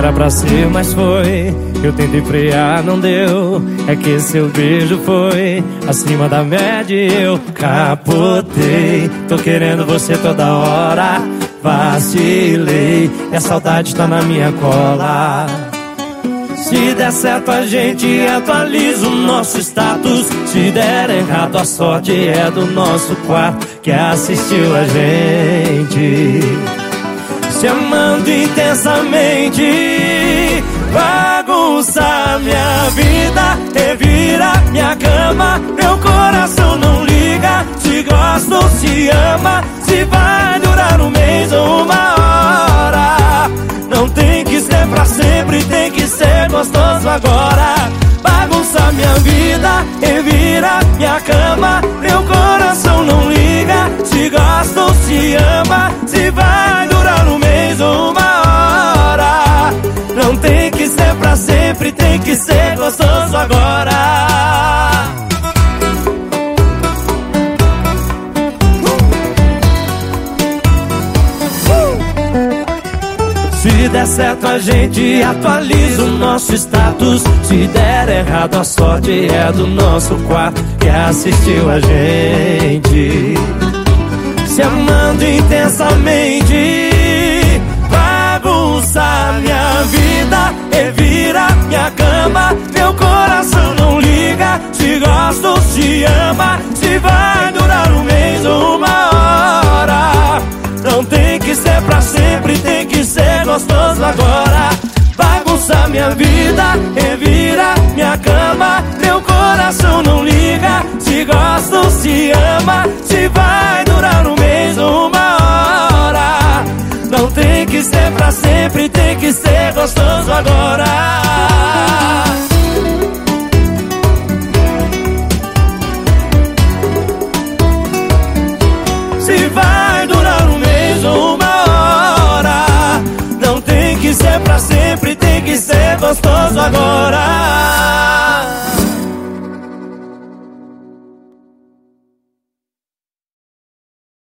era pra ser, mas foi. Eu tentei frear, não deu. É que seu beijo foi acima da média eu capotei. Tô querendo você toda hora. Vacilei, e a saudade tá na minha cola. Se der certo a gente atualiza o nosso status Se der errado a sorte é do nosso quarto Que assistiu a gente Se amando intensamente. Bagunça minha vida Revira minha cama. Meu coração não liga Se gosta ou se ama. Se vai durar um mês ou uma hora Não tem que ser pra sempre Tem que ser gostoso agora. Bagunça minha vida Revira minha cama. Meu coração não liga Se gosta ou se ama. Se vai Tem que ser gostoso agora. Se der certo a gente atualiza o nosso status. Se der errado a sorte é do nosso quarto Que assistiu a gente. Se amando intensamente Ou se ama Se vai durar um mês ou uma hora. Não tem que ser pra sempre Tem que ser gostoso agora. Bagunça minha vida Revira minha cama. Meu coração não liga Se gosta ou se ama. Se vai durar um mês ou uma hora. Não tem que ser pra sempre Tem que ser gostoso agora gostoso agora.